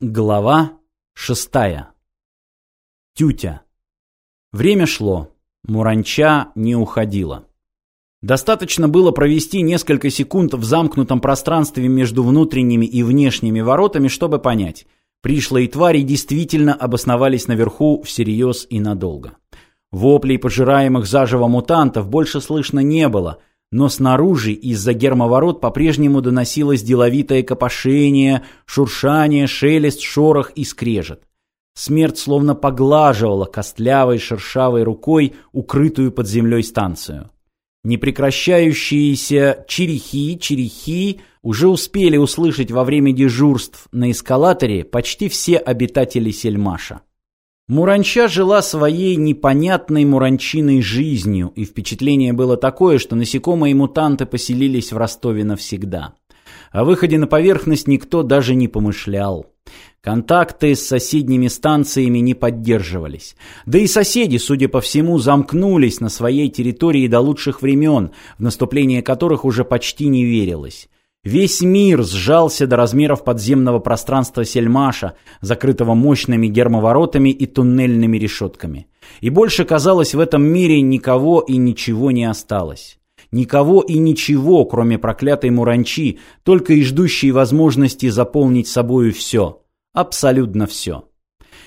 Глава шестая. Тютя. Время шло. Муранча не уходила. Достаточно было провести несколько секунд в замкнутом пространстве между внутренними и внешними воротами, чтобы понять. Пришлые твари действительно обосновались наверху всерьез и надолго. Воплей пожираемых заживо мутантов больше слышно не было, но снаружи из-за гермоворот по-прежнему доносилось деловитое копошение, шуршание, шелест, шорох и скрежет. Смерть словно поглаживала костлявой шершавой рукой укрытую под землей станцию. Непрекращающиеся черехи, черехи уже успели услышать во время дежурств на эскалаторе почти все обитатели Сельмаша. Муранча жила своей непонятной муранчиной жизнью, и впечатление было такое, что насекомые мутанты поселились в Ростове навсегда. О выходе на поверхность никто даже не помышлял. Контакты с соседними станциями не поддерживались. Да и соседи, судя по всему, замкнулись на своей территории до лучших времен, в наступление которых уже почти не верилось. Весь мир сжался до размеров подземного пространства Сельмаша, закрытого мощными гермоворотами и туннельными решетками. И больше, казалось, в этом мире никого и ничего не осталось. Никого и ничего, кроме проклятой Муранчи, только и ждущей возможности заполнить собою все. Абсолютно все.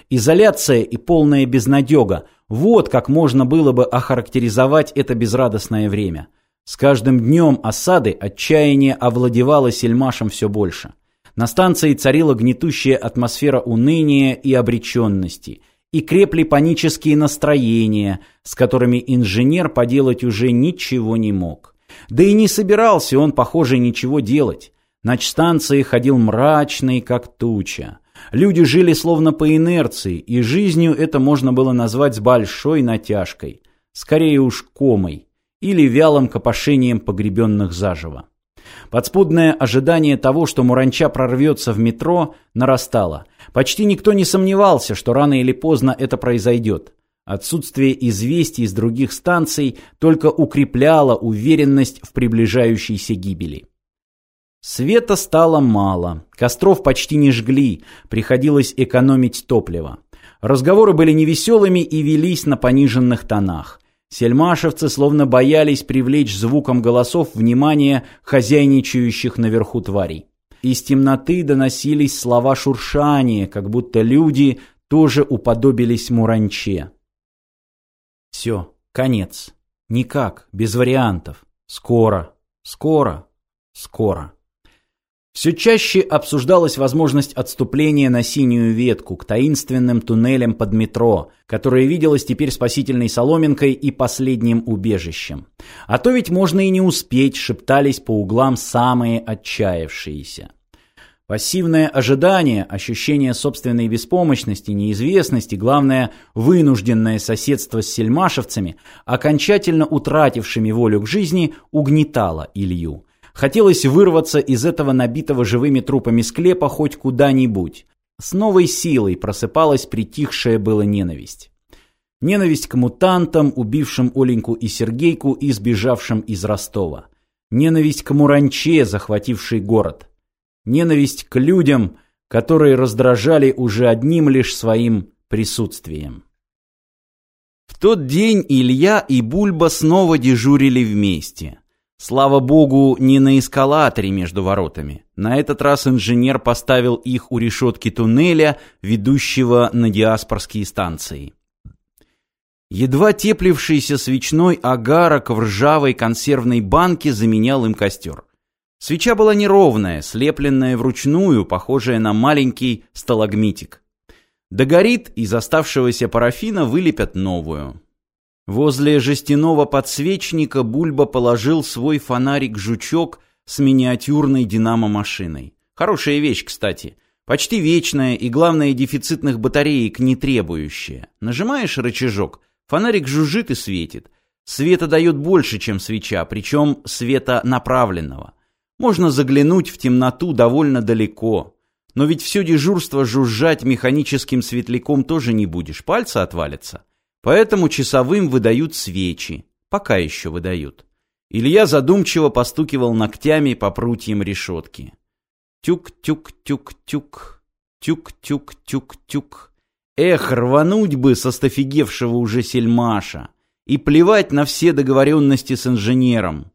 Изоляция и полная безнадега – вот как можно было бы охарактеризовать это безрадостное время – с каждым днем осады отчаяние овладевало сельмашем все больше. На станции царила гнетущая атмосфера уныния и обреченности, и крепли панические настроения, с которыми инженер поделать уже ничего не мог. Да и не собирался он, похоже, ничего делать. На станции ходил мрачный, как туча. Люди жили словно по инерции, и жизнью это можно было назвать с большой натяжкой. Скорее уж комой или вялым копошением погребенных заживо. Подспудное ожидание того, что Муранча прорвется в метро, нарастало. Почти никто не сомневался, что рано или поздно это произойдет. Отсутствие известий из других станций только укрепляло уверенность в приближающейся гибели. Света стало мало, костров почти не жгли, приходилось экономить топливо. Разговоры были невеселыми и велись на пониженных тонах. Сельмашевцы словно боялись привлечь звуком голосов внимание хозяйничающих наверху тварей. Из темноты доносились слова шуршания, как будто люди тоже уподобились муранче. Все, конец. Никак, без вариантов. Скоро, скоро, скоро. Все чаще обсуждалась возможность отступления на синюю ветку к таинственным туннелям под метро, которая виделась теперь спасительной соломинкой и последним убежищем. А то ведь можно и не успеть, шептались по углам самые отчаявшиеся. Пассивное ожидание, ощущение собственной беспомощности, неизвестности, главное, вынужденное соседство с сельмашевцами, окончательно утратившими волю к жизни, угнетало Илью. Хотелось вырваться из этого набитого живыми трупами склепа хоть куда-нибудь. С новой силой просыпалась притихшая была ненависть. Ненависть к мутантам, убившим Оленьку и Сергейку и сбежавшим из Ростова. Ненависть к Муранче, захватившей город. Ненависть к людям, которые раздражали уже одним лишь своим присутствием. В тот день Илья и Бульба снова дежурили вместе. Слава богу, не на эскалаторе между воротами. На этот раз инженер поставил их у решетки туннеля, ведущего на диаспорские станции. Едва теплившийся свечной агарок в ржавой консервной банке заменял им костер. Свеча была неровная, слепленная вручную, похожая на маленький сталагмитик. Догорит, из оставшегося парафина вылепят новую. Возле жестяного подсвечника Бульба положил свой фонарик-жучок с миниатюрной динамо-машиной. Хорошая вещь, кстати. Почти вечная и, главное, дефицитных батареек не требующая. Нажимаешь рычажок, фонарик жужжит и светит. Света дает больше, чем свеча, причем света направленного. Можно заглянуть в темноту довольно далеко. Но ведь все дежурство жужжать механическим светляком тоже не будешь, пальцы отвалятся. Поэтому часовым выдают свечи. Пока еще выдают. Илья задумчиво постукивал ногтями по прутьям решетки. Тюк-тюк-тюк-тюк. Тюк-тюк-тюк-тюк. Эх, рвануть бы со стафигевшего уже сельмаша. И плевать на все договоренности с инженером.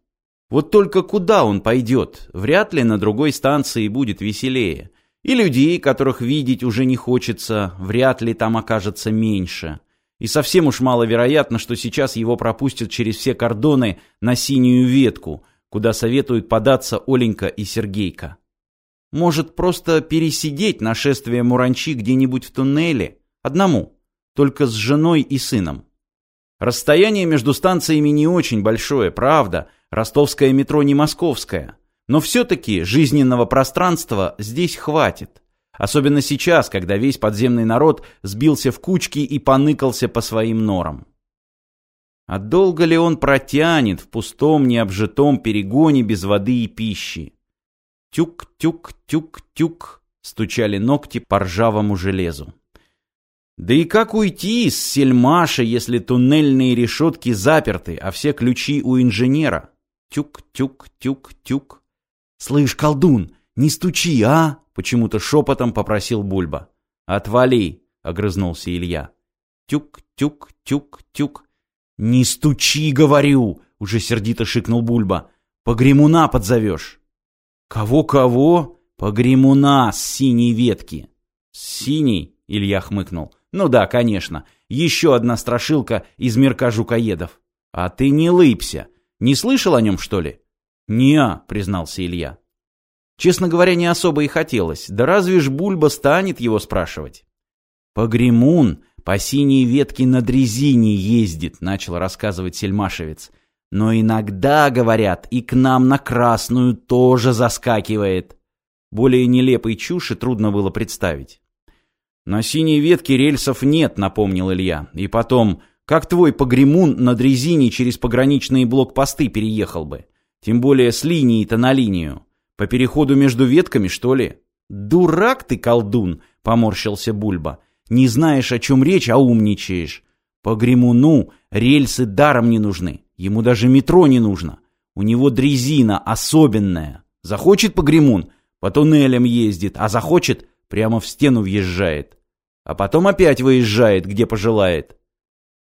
Вот только куда он пойдет? Вряд ли на другой станции будет веселее. И людей, которых видеть уже не хочется, вряд ли там окажется меньше. И совсем уж маловероятно, что сейчас его пропустят через все кордоны на синюю ветку, куда советуют податься Оленька и Сергейка. Может, просто пересидеть нашествие Муранчи где-нибудь в туннеле? Одному, только с женой и сыном. Расстояние между станциями не очень большое, правда, ростовское метро не московское. Но все-таки жизненного пространства здесь хватит. Особенно сейчас, когда весь подземный народ сбился в кучки и поныкался по своим норам. А долго ли он протянет в пустом необжитом перегоне без воды и пищи? Тюк-тюк-тюк-тюк стучали ногти по ржавому железу. Да и как уйти из сельмаша, если туннельные решетки заперты, а все ключи у инженера? Тюк-тюк-тюк-тюк. «Слышь, колдун, не стучи, а?» — почему-то шепотом попросил Бульба. «Отвали!» — огрызнулся Илья. «Тюк-тюк-тюк-тюк». «Не стучи, говорю!» — уже сердито шикнул Бульба. «Погремуна подзовешь». «Кого-кого?» «Погремуна с синей ветки». «С синей?» — Илья хмыкнул. «Ну да, конечно. Еще одна страшилка из мирка жукоедов». «А ты не лыбся. Не слышал о нем, что ли?» «Не-а», признался Илья. Честно говоря, не особо и хотелось. Да разве ж Бульба станет его спрашивать? «Погремун по синей ветке на дрезине ездит», — начал рассказывать сельмашевец. «Но иногда, говорят, и к нам на красную тоже заскакивает». Более нелепой чуши трудно было представить. «На синей ветке рельсов нет», — напомнил Илья. «И потом, как твой погремун на дрезине через пограничные блокпосты переехал бы? Тем более с линии-то на линию. По переходу между ветками, что ли? Дурак ты, колдун, поморщился Бульба. Не знаешь, о чем речь, а умничаешь. По Гремуну рельсы даром не нужны. Ему даже метро не нужно. У него дрезина особенная. Захочет погремун, по туннелям ездит, а захочет, прямо в стену въезжает. А потом опять выезжает, где пожелает.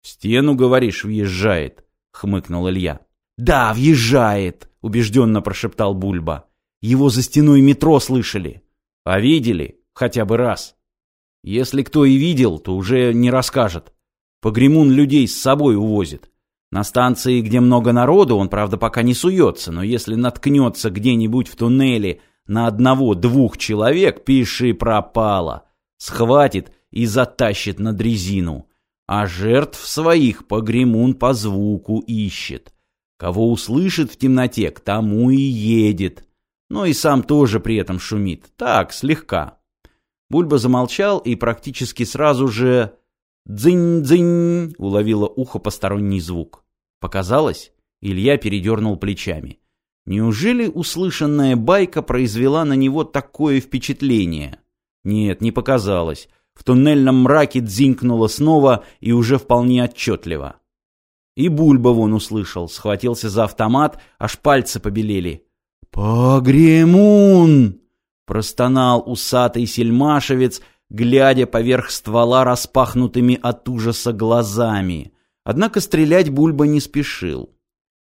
В стену, говоришь, въезжает, хмыкнул Илья. Да, въезжает, убежденно прошептал Бульба. Его за стеной метро слышали. А видели? Хотя бы раз. Если кто и видел, то уже не расскажет. Погремун людей с собой увозит. На станции, где много народу, он, правда, пока не суется, но если наткнется где-нибудь в туннеле на одного-двух человек, пиши пропало. Схватит и затащит на дрезину. А жертв своих погремун по звуку ищет. Кого услышит в темноте, к тому и едет. Но и сам тоже при этом шумит. Так, слегка. Бульба замолчал и практически сразу же... «Дзынь-дзынь!» — уловило ухо посторонний звук. Показалось? Илья передернул плечами. Неужели услышанная байка произвела на него такое впечатление? Нет, не показалось. В туннельном мраке дзинькнуло снова и уже вполне отчетливо. И Бульба вон услышал, схватился за автомат, аж пальцы побелели. «Погремун!» — простонал усатый сельмашевец, глядя поверх ствола распахнутыми от ужаса глазами. Однако стрелять Бульба не спешил.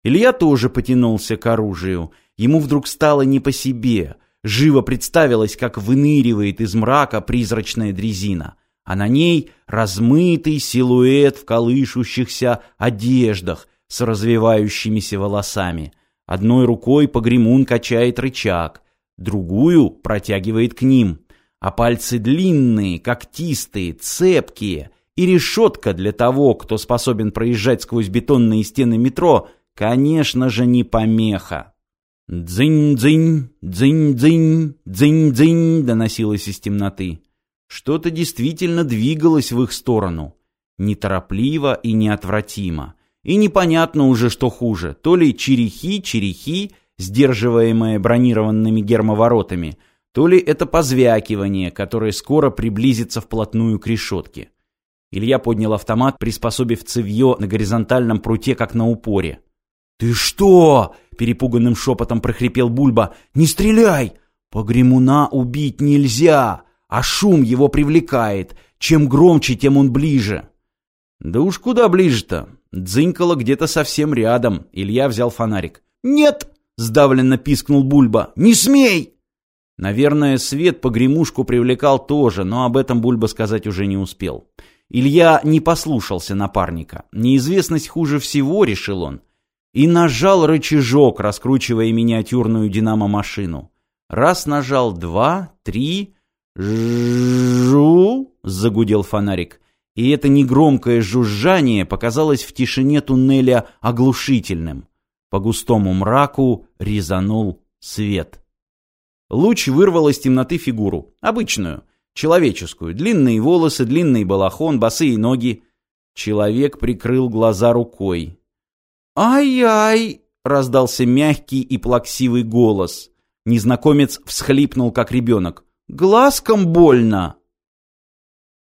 Илья тоже потянулся к оружию. Ему вдруг стало не по себе. Живо представилось, как выныривает из мрака призрачная дрезина а на ней размытый силуэт в колышущихся одеждах с развивающимися волосами. Одной рукой погремун качает рычаг, другую протягивает к ним, а пальцы длинные, когтистые, цепкие, и решетка для того, кто способен проезжать сквозь бетонные стены метро, конечно же, не помеха. «Дзынь-дзынь, дзынь-дзынь, дзынь-дзынь» доносилось из темноты. Что-то действительно двигалось в их сторону. Неторопливо и неотвратимо. И непонятно уже, что хуже. То ли черехи-черехи, сдерживаемые бронированными гермоворотами, то ли это позвякивание, которое скоро приблизится вплотную к решетке. Илья поднял автомат, приспособив цевье на горизонтальном пруте, как на упоре. «Ты что?» — перепуганным шепотом прохрипел Бульба. «Не стреляй! Погремуна убить нельзя! а шум его привлекает. Чем громче, тем он ближе. Да уж куда ближе-то? Дзынькало где-то совсем рядом. Илья взял фонарик. «Нет!» — сдавленно пискнул Бульба. «Не смей!» Наверное, свет погремушку привлекал тоже, но об этом Бульба сказать уже не успел. Илья не послушался напарника. Неизвестность хуже всего, решил он. И нажал рычажок, раскручивая миниатюрную динамо-машину. Раз нажал, два, три... «Жу!» — загудел фонарик. И это негромкое жужжание показалось в тишине туннеля оглушительным. По густому мраку резанул свет. Луч вырвал из темноты фигуру. Обычную, человеческую. Длинные волосы, длинный балахон, босые ноги. Человек прикрыл глаза рукой. «Ай-ай!» — раздался мягкий и плаксивый голос. Незнакомец всхлипнул, как ребенок. «Глазком больно!»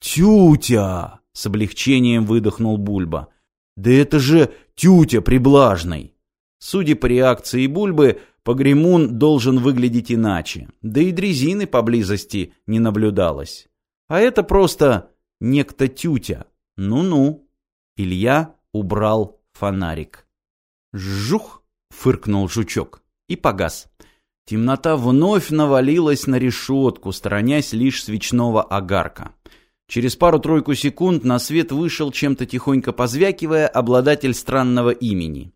«Тютя!» — с облегчением выдохнул Бульба. «Да это же тютя приблажный!» Судя по реакции Бульбы, погремун должен выглядеть иначе, да и дрезины поблизости не наблюдалось. А это просто некто тютя. Ну-ну. Илья убрал фонарик. «Жух!» — фыркнул жучок и погас. Темнота вновь навалилась на решетку, сторонясь лишь свечного огарка. Через пару-тройку секунд на свет вышел, чем-то тихонько позвякивая, обладатель странного имени.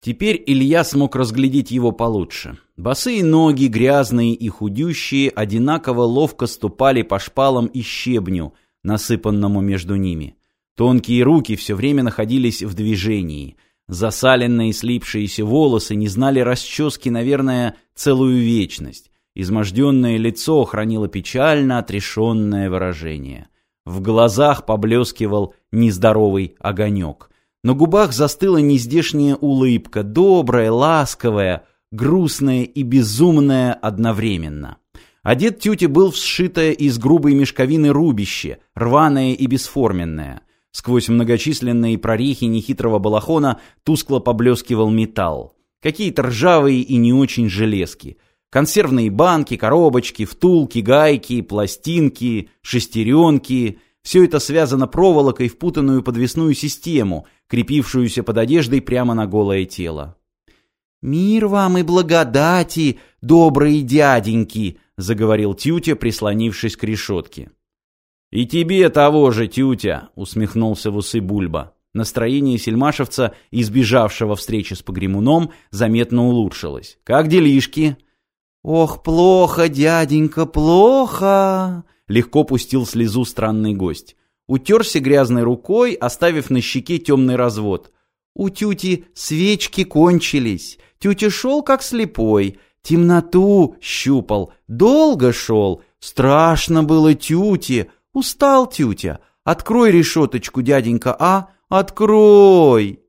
Теперь Илья смог разглядеть его получше. Босые ноги, грязные и худющие, одинаково ловко ступали по шпалам и щебню, насыпанному между ними. Тонкие руки все время находились в движении – Засаленные слипшиеся волосы не знали расчески, наверное, целую вечность. Изможденное лицо хранило печально отрешенное выражение. В глазах поблескивал нездоровый огонек. На губах застыла нездешняя улыбка, добрая, ласковая, грустная и безумная одновременно. Одет тетя был в сшитое из грубой мешковины рубище, рваное и бесформенное. Сквозь многочисленные прорехи нехитрого балахона тускло поблескивал металл. Какие-то ржавые и не очень железки. Консервные банки, коробочки, втулки, гайки, пластинки, шестеренки. Все это связано проволокой в путанную подвесную систему, крепившуюся под одеждой прямо на голое тело. «Мир вам и благодати, добрые дяденьки!» — заговорил Тютя, прислонившись к решетке. «И тебе того же, тютя!» — усмехнулся в усы Бульба. Настроение сельмашевца, избежавшего встречи с погремуном, заметно улучшилось. «Как делишки?» «Ох, плохо, дяденька, плохо!» Легко пустил слезу странный гость. Утерся грязной рукой, оставив на щеке темный развод. «У тети свечки кончились. Тютя шел, как слепой. Темноту щупал. Долго шел. Страшно было тюте. «Устал, тютя! Открой решеточку, дяденька, а? Открой!»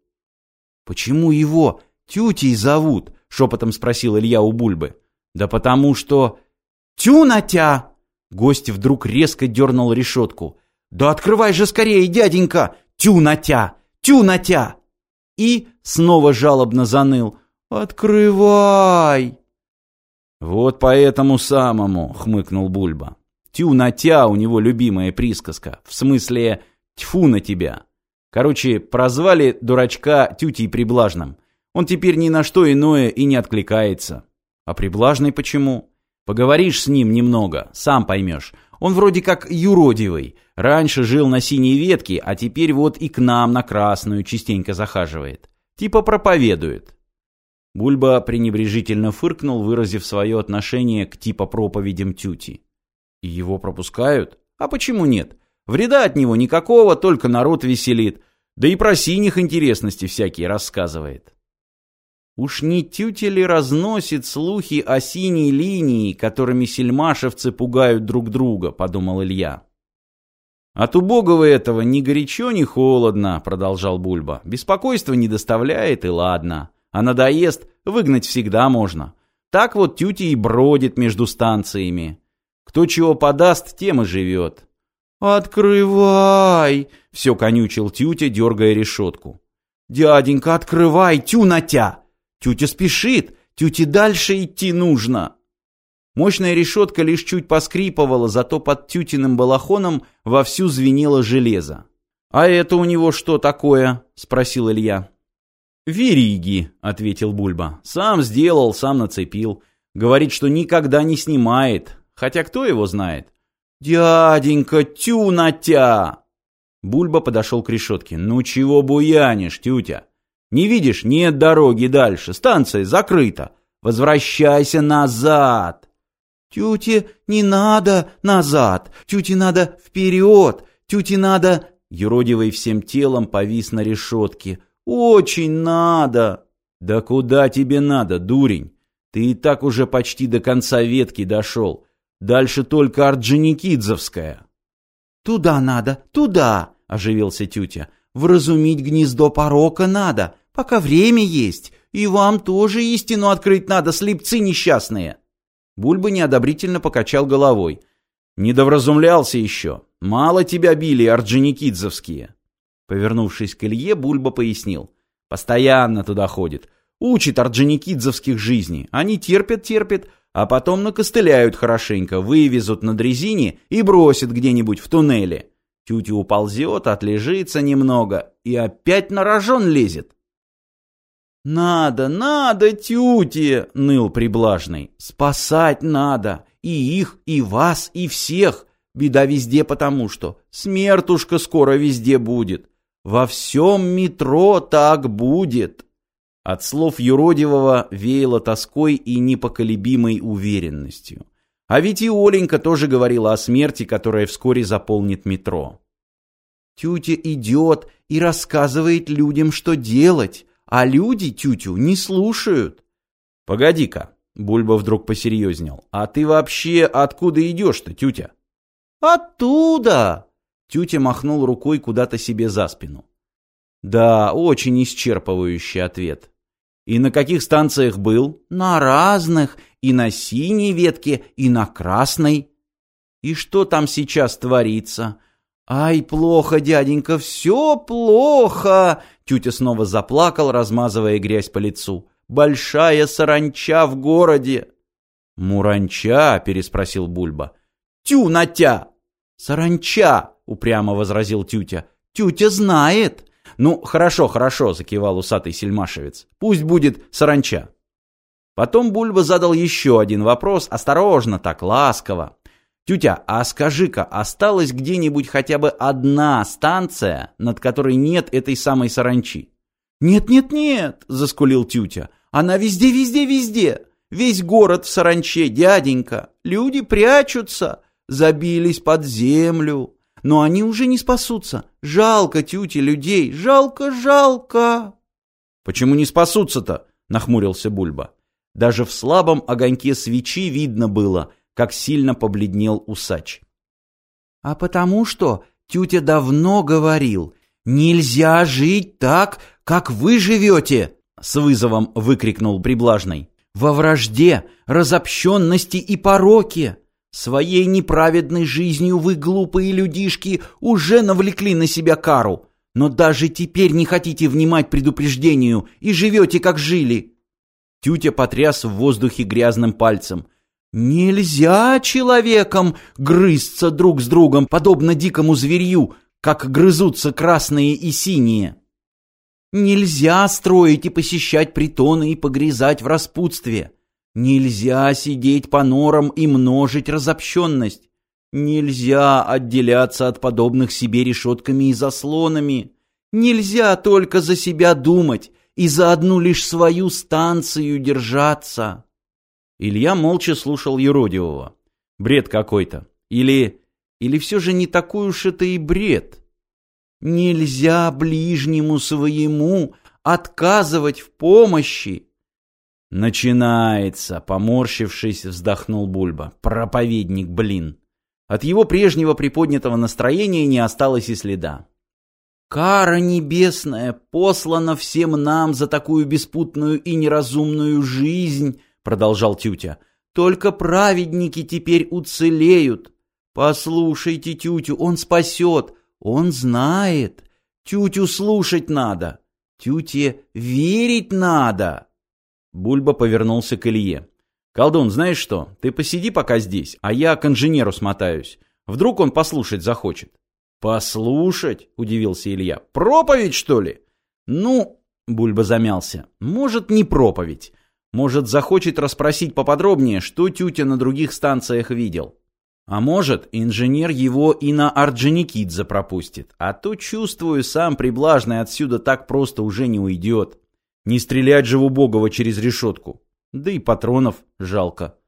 «Почему его тютей зовут?» — шепотом спросил Илья у Бульбы. «Да потому что...» «Тю на тя!» Гость вдруг резко дернул решетку. «Да открывай же скорее, дяденька! Тю на тя! Тю на тя!» И снова жалобно заныл. «Открывай!» «Вот по этому самому!» — хмыкнул Бульба. Тю на тя у него любимая присказка. В смысле тьфу на тебя. Короче, прозвали дурачка тютей приблажным. Он теперь ни на что иное и не откликается. А приблажный почему? Поговоришь с ним немного, сам поймешь. Он вроде как юродивый. Раньше жил на синей ветке, а теперь вот и к нам на красную частенько захаживает. Типа проповедует. Бульба пренебрежительно фыркнул, выразив свое отношение к типа проповедям тюти. И его пропускают? А почему нет? Вреда от него никакого, только народ веселит. Да и про синих интересности всякие рассказывает. Уж не тютя ли разносит слухи о синей линии, которыми сельмашевцы пугают друг друга, подумал Илья. От убогого этого ни горячо, ни холодно, продолжал Бульба. Беспокойство не доставляет, и ладно. А надоест, выгнать всегда можно. Так вот тютя и бродит между станциями. Кто чего подаст, тем и живет. «Открывай!» — все конючил Тютя, дергая решетку. «Дяденька, открывай, тю на тя! Тютя спешит, тюте дальше идти нужно!» Мощная решетка лишь чуть поскрипывала, зато под тютиным балахоном вовсю звенело железо. «А это у него что такое?» — спросил Илья. «Вериги», — ответил Бульба. «Сам сделал, сам нацепил. Говорит, что никогда не снимает. Хотя кто его знает?» «Дяденька, тю на тя!» Бульба подошел к решетке. «Ну чего буянишь, тютя? Не видишь, нет дороги дальше, станция закрыта. Возвращайся назад!» «Тюте не надо назад, тюте надо вперед, тюте надо...» Юродивый всем телом повис на решетке. «Очень надо!» «Да куда тебе надо, дурень? Ты и так уже почти до конца ветки дошел. Дальше только Орджоникидзовская». «Туда надо, туда!» — оживился тютя. «Вразумить гнездо порока надо, пока время есть. И вам тоже истину открыть надо, слепцы несчастные!» Бульба неодобрительно покачал головой. «Не довразумлялся еще. Мало тебя били, орджоникидзовские». Повернувшись к Илье, Бульба пояснил. «Постоянно туда ходит. Учит орджоникидзовских жизни. Они терпят-терпят, а потом накостыляют хорошенько, вывезут на дрезине и бросят где-нибудь в туннеле. Тютя уползет, отлежится немного и опять на рожон лезет. «Надо, надо, тюте!» — ныл приблажный. «Спасать надо! И их, и вас, и всех! Беда везде потому что смертушка скоро везде будет! Во всем метро так будет!» От слов юродивого веяло тоской и непоколебимой уверенностью. А ведь и Оленька тоже говорила о смерти, которая вскоре заполнит метро. «Тютя идет и рассказывает людям, что делать!» А люди тютю не слушают. Погоди-ка, Бульба вдруг посерьезнел. А ты вообще откуда идешь-то, тютя? Оттуда! Тютя махнул рукой куда-то себе за спину. Да, очень исчерпывающий ответ. И на каких станциях был? На разных, и на синей ветке, и на красной. И что там сейчас творится? «Ай, плохо, дяденька, все плохо!» Тютя снова заплакал, размазывая грязь по лицу. «Большая саранча в городе!» «Муранча?» — переспросил Бульба. «Тю на тя!» «Саранча!» — упрямо возразил Тютя. «Тютя знает!» «Ну, хорошо, хорошо!» — закивал усатый сельмашевец. «Пусть будет саранча!» Потом Бульба задал еще один вопрос, осторожно, так ласково. «Тютя, а скажи-ка, осталась где-нибудь хотя бы одна станция, над которой нет этой самой саранчи?» «Нет-нет-нет», — заскулил Тютя, — «она везде-везде-везде. Весь город в саранче, дяденька. Люди прячутся, забились под землю. Но они уже не спасутся. Жалко, Тютя, людей, жалко-жалко». «Почему не спасутся-то?» — нахмурился Бульба. Даже в слабом огоньке свечи видно было — как сильно побледнел усач. «А потому что тютя давно говорил, нельзя жить так, как вы живете!» С вызовом выкрикнул приблажный. «Во вражде, разобщенности и пороке! Своей неправедной жизнью вы, глупые людишки, уже навлекли на себя кару, но даже теперь не хотите внимать предупреждению и живете, как жили!» Тютя потряс в воздухе грязным пальцем – Нельзя человекам грызться друг с другом, подобно дикому зверью, как грызутся красные и синие. Нельзя строить и посещать притоны и погрязать в распутстве. Нельзя сидеть по норам и множить разобщенность. Нельзя отделяться от подобных себе решетками и заслонами. Нельзя только за себя думать и за одну лишь свою станцию держаться. Илья молча слушал юродивого. Бред какой-то. Или... Или все же не такой уж это и бред. Нельзя ближнему своему отказывать в помощи. Начинается, поморщившись, вздохнул Бульба. Проповедник, блин. От его прежнего приподнятого настроения не осталось и следа. Кара небесная послана всем нам за такую беспутную и неразумную жизнь, продолжал Тютя. Только праведники теперь уцелеют. Послушайте Тютю, он спасет, он знает. Тютю слушать надо, Тюте верить надо. Бульба повернулся к Илье. Колдун, знаешь что, ты посиди пока здесь, а я к инженеру смотаюсь. Вдруг он послушать захочет. «Послушать?» — удивился Илья. «Проповедь, что ли?» «Ну...» — Бульба замялся. «Может, не проповедь. Может, захочет расспросить поподробнее, что тютя на других станциях видел. А может, инженер его и на Орджоникидзе пропустит. А то, чувствую, сам приблажный отсюда так просто уже не уйдет. Не стрелять же в убогого через решетку. Да и патронов жалко.